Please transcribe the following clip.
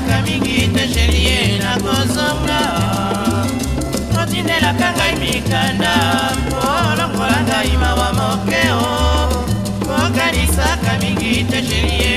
nazelaka mingi te sherie nakozonga otindelaka ngai mikanda olongola ngai mawa mokeo okanisaka mingi te sherie